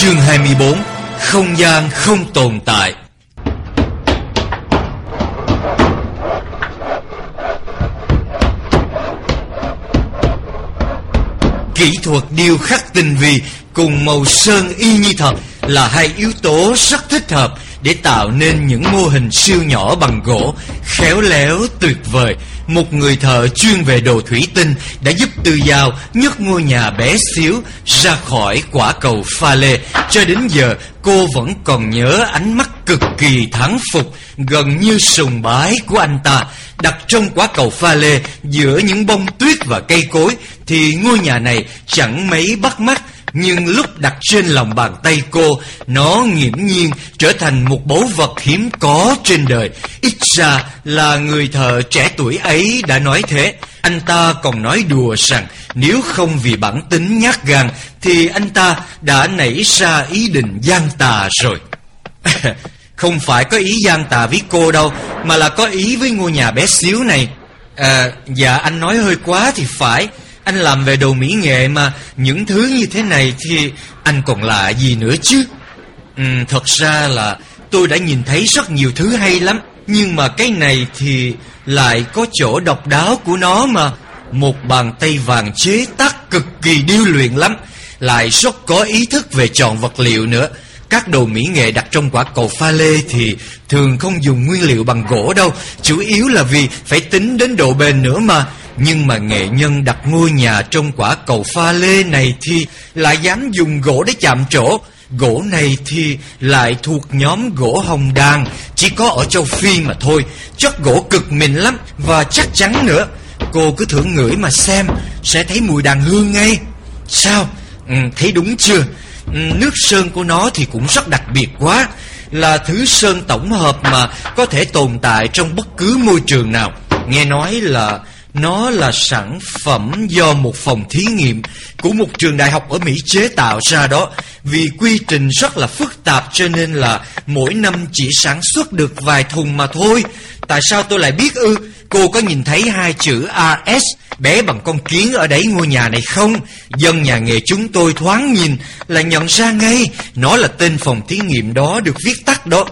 Chương 24 Không gian không tồn tại Kỹ thuật điêu khắc tinh vi cùng màu sơn y như thật là hai yếu tố rất thích hợp để tạo nên những mô hình siêu nhỏ bằng gỗ, khéo léo tuyệt vời. Một người thợ chuyên về đồ thủy tinh đã giúp Tư Giao nhấc ngôi nhà bé xíu ra khỏi quả cầu pha lê. Cho đến giờ cô vẫn còn nhớ ánh mắt cực kỳ thắng phục, gần như sùng bái của anh ta. Đặt trong quả cầu pha lê giữa những bông tuyết và cây cối thì ngôi nhà này chẳng mấy bắt mắt nhưng lúc đặt trên lòng bàn tay cô Nó nghiễm nhiên trở thành một báu vật hiếm có trên đời. Ít ra là người thợ trẻ tuổi ấy đã nói thế. Anh ta còn nói đùa rằng Nếu không vì bản tính nhát gan Thì anh ta đã nảy ra ý định gian tà rồi. Không phải có ý gian tà với cô đâu Mà là có ý với ngôi nhà bé xíu này. À, dạ anh nói hơi quá thì phải anh làm về đồ mỹ nghệ mà những thứ như thế này thì anh còn lạ gì nữa chứ? Ừ, thật ra là tôi đã nhìn thấy rất nhiều thứ hay lắm. Nhưng mà cái này thì lại có chỗ độc đáo của nó mà. Một bàn tay vàng chế tác cực kỳ điêu luyện lắm. Lại rất có ý thức về chọn vật liệu nữa. Các đồ mỹ nghệ đặt trong quả cầu pha lê thì thường không dùng nguyên liệu bằng gỗ đâu. Chủ yếu là vì phải tính đến độ bền nữa mà. Nhưng mà nghệ nhân đặt ngôi nhà trong quả cầu pha lê này thì lại dám dùng gỗ để chạm trổ. Gỗ này thì lại thuộc nhóm gỗ hồng đàn, chỉ có ở châu Phi mà thôi. Chất gỗ cực mịn lắm và chắc chắn nữa. Cô cứ thử ngửi mà xem, sẽ thấy mùi đàn hương ngay. Sao? Ừ, thấy đúng chưa? Ừ, nước sơn của nó thì cũng rất đặc biệt quá. Là thứ sơn tổng hợp mà có thể tồn tại trong bất cứ môi trường nào. Nghe nói là nó là sản phẩm do một phòng thí nghiệm của một trường đại học ở Mỹ chế tạo ra đó. Vì quy trình rất là phức tạp cho nên là mỗi năm chỉ sản xuất được vài thùng mà thôi. Tại sao tôi lại biết ư? Cô có nhìn thấy hai chữ AS bé bằng con kiến ở đấy ngôi nhà này không? Dân nhà nghề chúng tôi thoáng nhìn là nhận ra ngay nó là tên phòng thí nghiệm đó được viết tắt đó.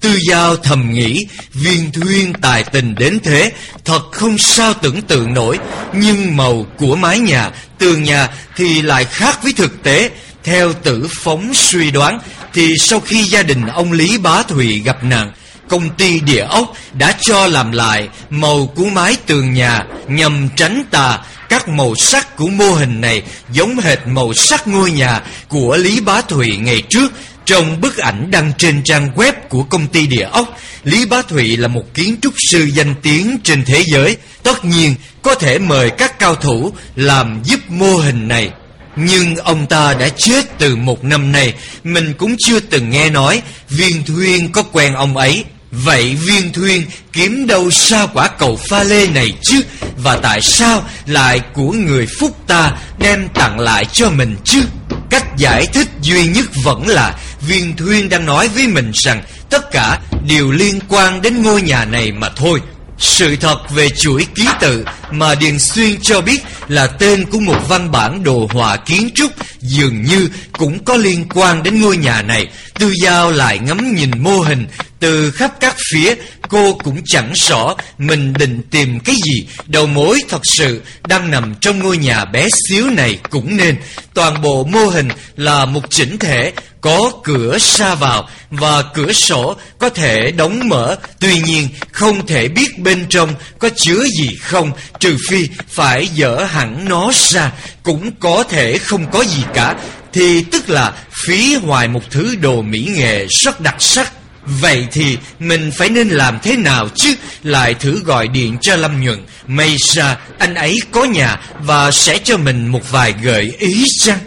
Tư Giao thầm nghĩ viên thuyên tài tình đến thế Thật không sao tưởng tượng nổi. Nhưng màu của mái nhà, tường nhà thì lại khác với thực tế. Theo tử phóng suy đoán Thì sau khi gia đình ông Lý Bá Thụy gặp nạn Công ty địa ốc đã cho làm lại màu của mái tường nhà Nhằm tránh tà. Các màu sắc của mô hình này giống hệt màu sắc ngôi nhà của Lý Bá Thụy ngày trước trong bức ảnh đăng trên trang web của công ty địa ốc, Lý Bá Thụy là một kiến trúc sư danh tiếng trên thế giới. Tất nhiên, có thể mời các cao thủ làm giúp mô hình này. Nhưng ông ta đã chết từ một năm nay, mình cũng chưa từng nghe nói Viên Thuyên có quen ông ấy. Vậy Viên Thuyên kiếm đâu sao quả cầu pha lê này chứ? Và tại sao lại của người phúc ta đem tặng lại cho mình chứ? Cách giải thích duy nhất vẫn là Viên Thuyên đang nói với mình rằng tất cả đều liên quan đến ngôi nhà này mà thôi. Sự thật về chuỗi ký tự mà Điền Xuyên cho biết là tên của một văn bản đồ họa kiến trúc dường như cũng có liên quan đến ngôi nhà này. Tư Giao lại ngắm nhìn mô hình từ khắp các phía, cô cũng chẳng rõ mình định tìm cái gì. Đầu mối thật sự đang nằm trong ngôi nhà bé xíu này cũng nên. Toàn bộ mô hình là một chỉnh thể, có cửa xa vào và cửa sổ có thể đóng mở. Tuy nhiên, không thể biết bên trong có chứa gì không, trừ phi phải dỡ hẳn nó ra. Cũng có thể không có gì cả, thì tức là phí hoài một thứ đồ mỹ nghệ rất đặc sắc. Vậy thì mình phải nên làm thế nào chứ? Lại thử gọi điện cho Lâm Nhuận. May ra anh ấy có nhà Và sẽ cho mình một vài gợi ý chăng?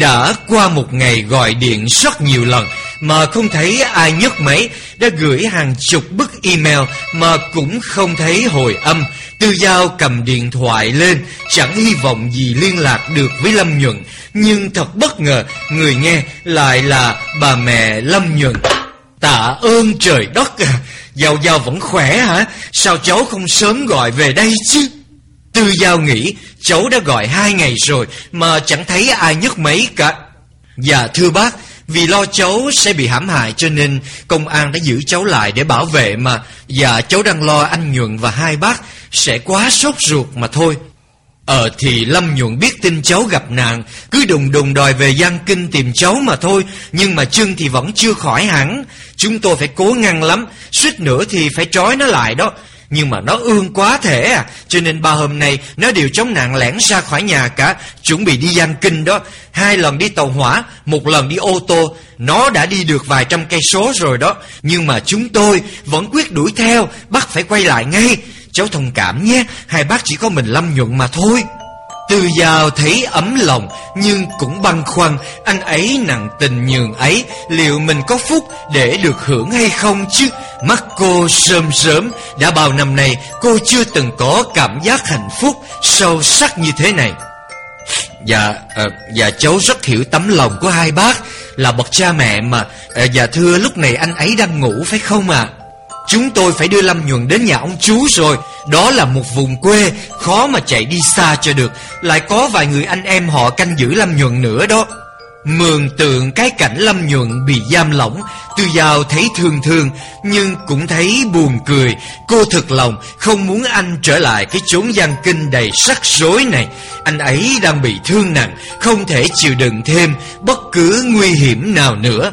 Đã qua một ngày gọi điện rất nhiều lần Mà không thấy ai nhấc máy Đã gửi hàng chục bức email Mà cũng không thấy hồi âm. Tư Giao cầm điện thoại lên, Chẳng hy vọng gì liên lạc được với Lâm Nhuận. Nhưng thật bất ngờ, Người nghe lại là bà mẹ Lâm Nhuận. Tạ ơn trời đất à Giao Giao vẫn khỏe hả? Sao cháu không sớm gọi về đây chứ? Tư Giao nghĩ, Cháu đã gọi hai ngày rồi, Mà chẳng thấy ai nhấc máy cả. Dạ thưa bác vì lo cháu sẽ bị hãm hại Cho nên công an đã giữ cháu lại để bảo vệ mà. Và cháu đang lo anh Nhuận và hai bác Sẽ quá sốt ruột mà thôi. Ờ thì Lâm Nhuận biết tin cháu gặp nạn Cứ đùng đùng đòi về Giang Kinh tìm cháu mà thôi. Nhưng mà trương thì vẫn chưa khỏi hẳn. Chúng tôi phải cố ngăn lắm, Suýt nữa thì phải trói nó lại đó. Nhưng mà nó ương quá thể à. Cho nên ba hôm nay, nó đều chống nạn lẻn ra khỏi nhà cả, Chuẩn bị đi Giang Kinh đó. Hai lần đi tàu hỏa, Một lần đi ô tô. Nó đã đi được vài trăm cây số rồi đó. Nhưng mà chúng tôi vẫn quyết đuổi theo, Bắt phải quay lại ngay. Cháu thông cảm nhé, Hai bác chỉ có mình Lâm Nhuận mà thôi. Từ giàu thấy ấm lòng Nhưng cũng băn khoăn Anh ấy nặng tình nhường ấy Liệu mình có phúc để được hưởng hay không chứ? Mắt cô sớm sớm Đã bao năm nay Cô chưa từng có cảm giác hạnh phúc Sâu sắc như thế này. Dạ, à, dạ cháu rất hiểu tấm lòng của hai bác Là bậc cha mẹ mà. À, Dạ thưa lúc này anh ấy đang ngủ phải không ạ? à? Chúng tôi phải đưa Lâm Nhuận đến nhà ông chú rồi. Đó là một vùng quê, Khó mà chạy đi xa cho được. Lại có vài người anh em họ canh giữ Lâm Nhuận nữa đó. Mường tượng cái cảnh Lâm Nhuận bị giam lỏng, Tư Giao thấy thương thương, Nhưng cũng thấy buồn cười. Cô thực lòng, không muốn anh trở lại Cái chốn gian kinh đầy rắc rối này. Anh ấy đang bị thương nặng, Không thể chịu đựng thêm Bất cứ nguy hiểm nào nữa.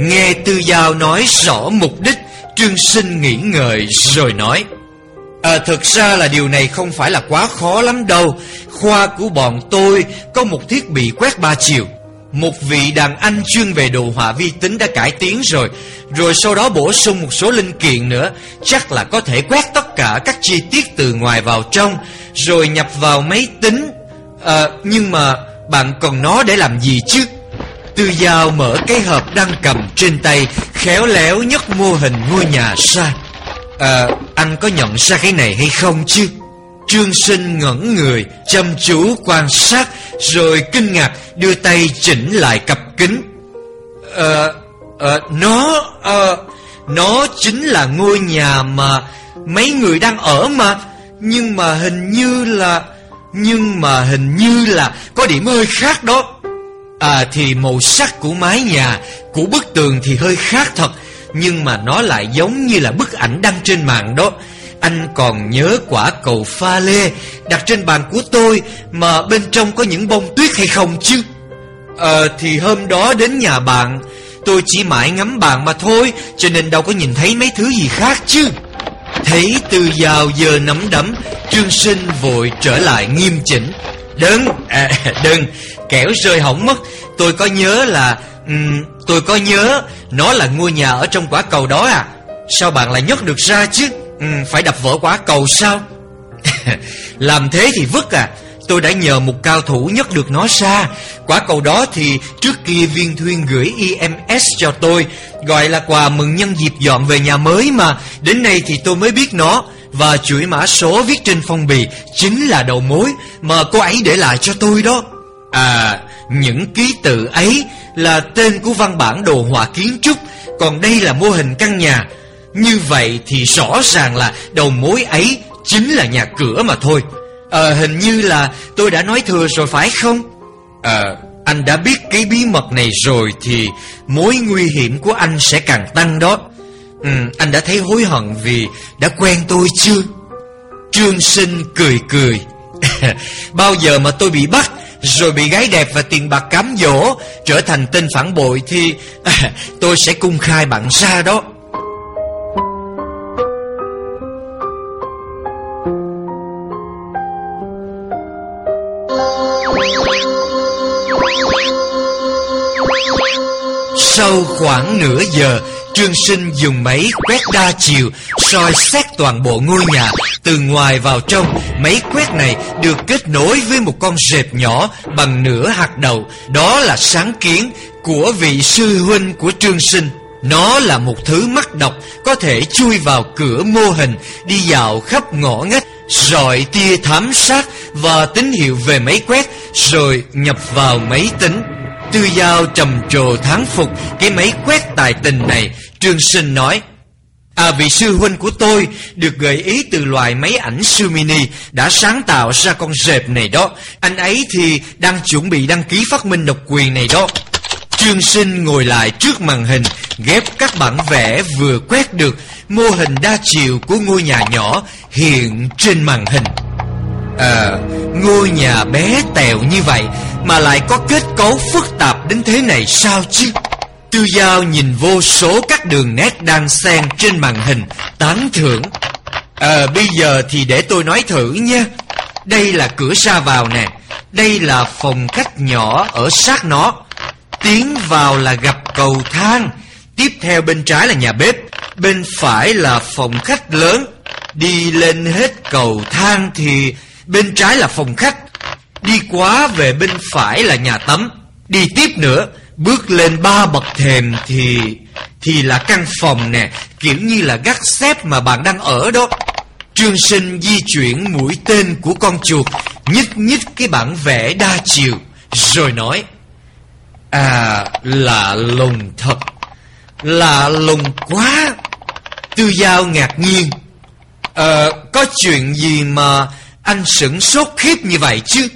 Nghe Tư Giao nói rõ mục đích, Trương Sinh nghĩ ngợi rồi nói À thực ra là điều này không phải là quá khó lắm đâu. Khoa của bọn tôi có một thiết bị quét ba chiều. Một vị đàn anh chuyên về đồ họa vi tính đã cải tiến rồi. Rồi sau đó bổ sung một số linh kiện nữa. Chắc là có thể quét tất cả các chi tiết từ ngoài vào trong, Rồi nhập vào máy tính. À nhưng mà bạn còn nó để làm gì chứ? Tư Giao mở cái hộp đang cầm trên tay Khéo léo nhấc mô hình ngôi nhà ra. À anh có nhận ra cái này hay không chứ? Trương Sinh ngẩn người Chăm chú quan sát Rồi kinh ngạc đưa tay chỉnh lại cặp kính. À, à, Nó à, Nó chính là ngôi nhà mà Mấy người đang ở mà. Nhưng mà hình như là Nhưng mà hình như là Có điểm hơi khác đó. À thì màu sắc của mái nhà, Của bức tường thì hơi khác thật, Nhưng mà nó lại giống như là bức ảnh đăng trên mạng đó. Anh còn nhớ quả cầu pha lê Đặt trên bàn của tôi Mà bên trong có những bông tuyết hay không chứ? Ờ thì hôm đó đến nhà bạn, Tôi chỉ mãi ngắm bạn mà thôi, Cho nên đâu có nhìn thấy mấy thứ gì khác chứ. Thấy từ giàu giờ nắm đấm Trương Sinh vội trở lại nghiêm chỉnh. Đừng, à, đừng. Kẻo rơi hỏng mất. Tôi có nhớ là um, Tôi có nhớ Nó là ngôi nhà ở trong quả cầu đó à. Sao bạn lại nhấc được ra chứ? Um, Phải đập vỡ quả cầu sao? Làm thế thì vứt à. Tôi đã nhờ một cao thủ nhấc được nó ra. Quả cầu đó thì trước kia viên thuyên gửi EMS cho tôi Gọi là quà mừng nhân dịp dọn về nhà mới mà. Đến nay thì tôi mới biết nó. Và chuỗi mã số viết trên phong bì Chính là đầu mối mà cô ấy để lại cho tôi đó. À những ký tự ấy là tên của văn bản đồ họa kiến trúc, Còn đây là mô hình căn nhà. Như vậy thì rõ ràng là đầu mối ấy chính là nhà cửa mà thôi. Ờ hình như là tôi đã nói thừa rồi phải không? Ờ anh đã biết cái bí mật này rồi Thì mối nguy hiểm của anh sẽ càng tăng đó ừ, Anh đã thấy hối hận vì đã quen tôi chưa? Trương Sinh cười cười. Bao giờ mà tôi bị bắt Rồi bị gái đẹp và tiền bạc cám dỗ Trở thành tên phản bội Thì à, tôi sẽ cung khai bạn ra đó. Sau khoảng nửa giờ Trương Sinh dùng máy quét đa chiều soi xét toàn bộ ngôi nhà từ ngoài vào trong. Máy quét này được kết nối với một con rệp nhỏ bằng nửa hạt đậu. Đó là sáng kiến của vị sư huynh của Trương Sinh. Nó là một thứ mắt độc có thể chui vào cửa mô hình, đi dạo khắp ngõ ngách, rọi tia thám sát và tín hiệu về máy quét rồi nhập vào máy tính. Tư Giao trầm trồ thán phục cái máy quét tài tình này. Trương Sinh nói, À vị sư huynh của tôi được gợi ý từ loại máy ảnh Sumini đã sáng tạo ra con rệp này đó. Anh ấy thì đang chuẩn bị đăng ký phát minh độc quyền này đó. Trương Sinh ngồi lại trước màn hình ghép các bản vẽ vừa quét được mô hình đa chiều của ngôi nhà nhỏ hiện trên màn hình. À, ngôi nhà bé tèo như vậy mà lại có kết cấu phức tạp đến thế này sao chứ? Tư Giao nhìn vô số các đường nét đang xen trên màn hình, tán thưởng. À, bây giờ thì để tôi nói thử nha. Đây là cửa ra vào nè. Đây là phòng khách nhỏ ở sát nó. Tiến vào là gặp cầu thang. Tiếp theo bên trái là nhà bếp. Bên phải là phòng khách lớn. Đi lên hết cầu thang thì bên trái là phòng khách. Đi quá về bên phải là nhà tắm. Đi tiếp nữa Bước lên ba bậc thềm thì Thì là căn phòng nè, Kiểu như là gác xếp mà bạn đang ở đó. Trương sinh di chuyển mũi tên của con chuột, Nhích nhích cái bản vẽ đa chiều, Rồi nói À lạ lùng thật Lạ lùng quá, Tư Giao ngạc nhiên. Ờ có chuyện gì mà Anh sửng sốt khiếp như vậy chứ?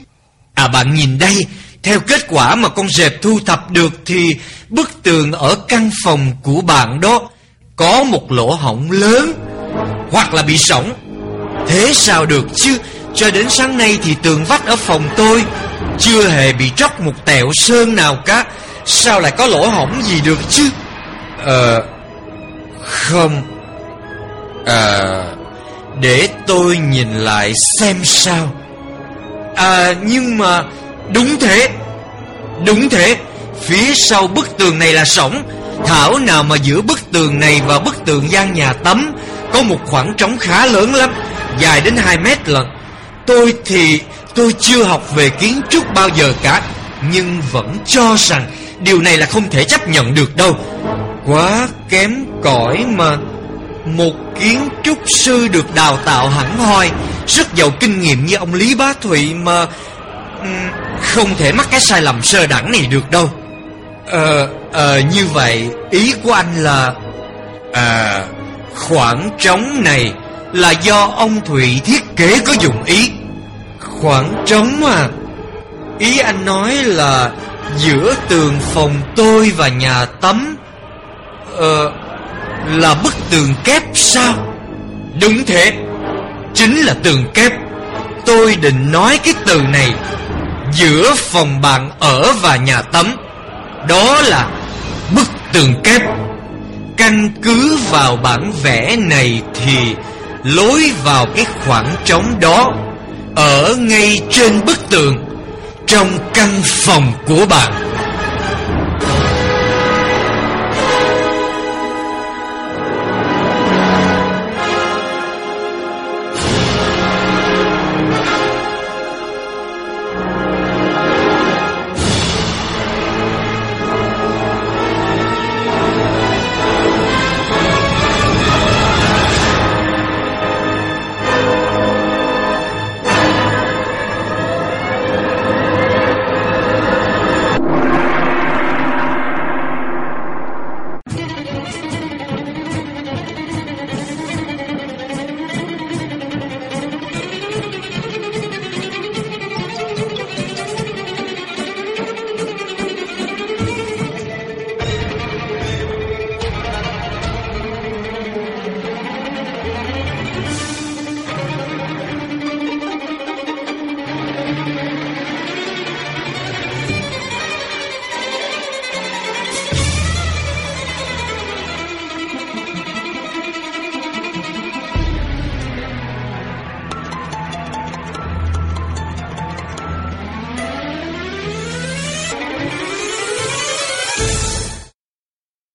À bạn nhìn đây theo kết quả mà con dẹp thu thập được thì bức tường ở căn phòng của bạn đó có một lỗ hổng lớn hoặc là bị sổng. Thế sao được chứ? Cho đến sáng nay thì tường vách ở phòng tôi chưa hề bị tróc một tẹo sơn nào cả. Sao lại có lỗ hổng gì được chứ? Ờ... không... À... Để tôi nhìn lại xem sao À nhưng mà Đúng thế. Đúng thế. Phía sau bức tường này là sổng. Thảo nào mà giữa bức tường này và bức tường gian nhà tắm, Có một khoảng trống khá lớn lắm, Dài đến 2 mét lần Tôi thì, tôi chưa học về kiến trúc bao giờ cả, Nhưng vẫn cho rằng Điều này là không thể chấp nhận được đâu. Quá kém cỏi mà Một kiến trúc sư được đào tạo hẳn hoi, Rất giàu kinh nghiệm như ông Lý Bá Thụy mà không thể mắc cái sai lầm sơ đẳng này được đâu. Ờ, ờ như vậy Ý của anh là À Khoảng trống này Là do ông Thụy thiết kế có dụng ý. Khoảng trống à Ý anh nói là Giữa tường phòng tôi và nhà tắm Ờ Là bức tường kép sao? Đúng thế. Chính là tường kép. Tôi định nói cái từ này giữa phòng bạn ở và nhà tắm. Đó là bức tường kép. Căn cứ vào bản vẽ này thì lối vào cái khoảng trống đó ở ngay trên bức tường trong căn phòng của bạn.